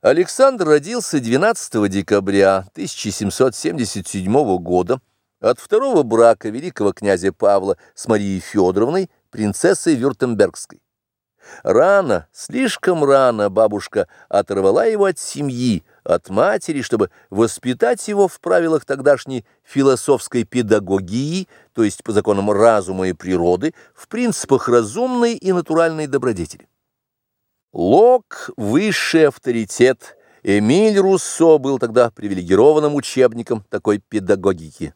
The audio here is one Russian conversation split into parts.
Александр родился 12 декабря 1777 года от второго брака великого князя Павла с Марией Федоровной, принцессой Вюртембергской. Рано, слишком рано бабушка оторвала его от семьи, от матери, чтобы воспитать его в правилах тогдашней философской педагогии, то есть по законам разума и природы, в принципах разумной и натуральной добродетели. Лок – высший авторитет. Эмиль Руссо был тогда привилегированным учебником такой педагогики.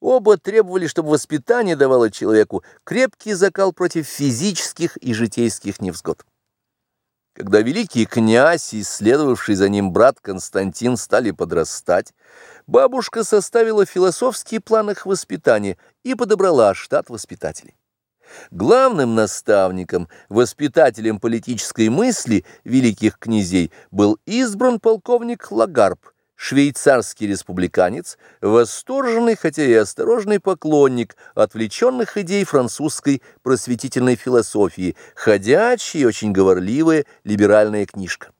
Оба требовали, чтобы воспитание давало человеку крепкий закал против физических и житейских невзгод. Когда великий князь и следовавший за ним брат Константин стали подрастать, бабушка составила философский план их воспитания и подобрала штат воспитателей. Главным наставником, воспитателем политической мысли великих князей был избран полковник Лагарб, швейцарский республиканец, восторженный, хотя и осторожный поклонник отвлеченных идей французской просветительной философии, ходячая и очень говорливая либеральная книжка.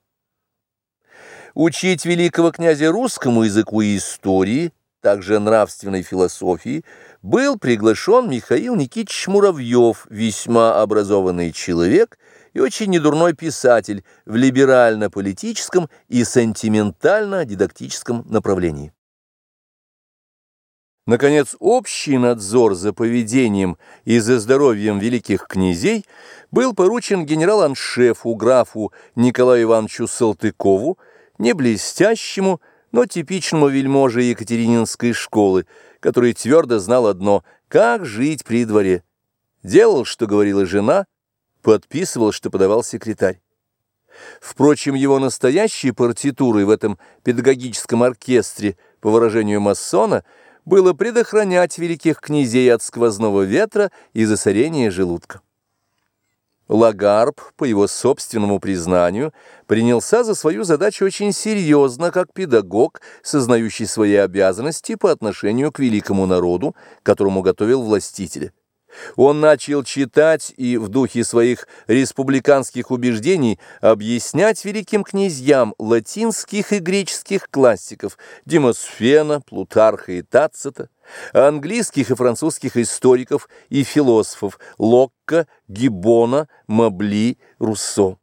Учить великого князя русскому языку и истории – также нравственной философии, был приглашен Михаил Никитич Муравьев, весьма образованный человек и очень недурной писатель в либерально-политическом и сентиментально-дидактическом направлении. Наконец, общий надзор за поведением и за здоровьем великих князей был поручен генерал-аншефу графу Николаю Ивановичу Салтыкову, не блестящему, но типичному вельможе Екатерининской школы, который твердо знал одно – как жить при дворе. Делал, что говорила жена, подписывал, что подавал секретарь. Впрочем, его настоящей партитурой в этом педагогическом оркестре, по выражению массона, было предохранять великих князей от сквозного ветра и засорения желудка. Лагарб, по его собственному признанию, принялся за свою задачу очень серьезно, как педагог, сознающий свои обязанности по отношению к великому народу, которому готовил властителя. Он начал читать и в духе своих республиканских убеждений объяснять великим князьям латинских и греческих классиков Демосфена, Плутарха и Тацита, английских и французских историков и философов Локка, Гиббона, Мабли, Руссо.